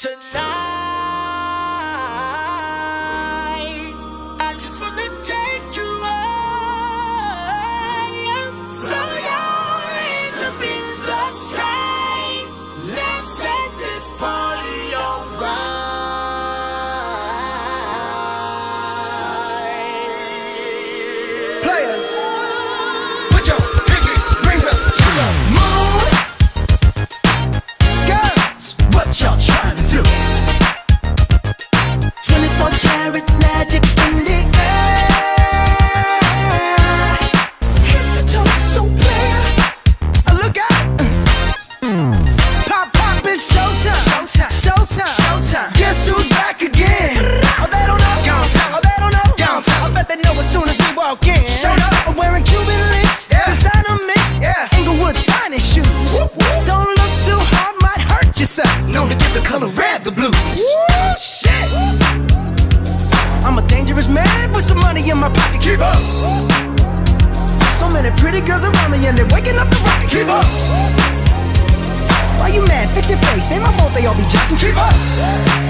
Tonight, 24 magic in my pocket. Keep up. So many pretty girls around me and they're waking up the rocket. Keep up. Why you mad? Fix your face. Ain't my fault they all be jocking. Keep up.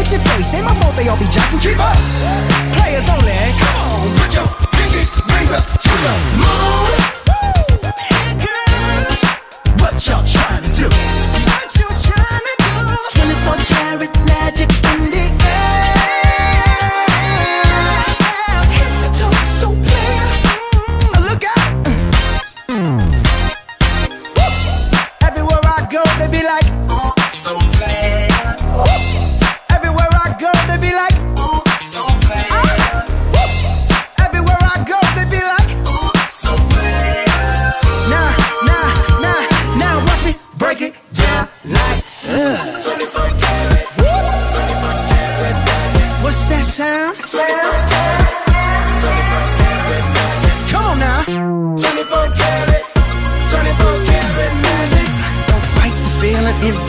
Fix your face. Ain't my fault they all be jocking. Keep up. Players only. Come on, put your pinky up to the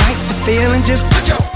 feeling, the feeling. Just Put your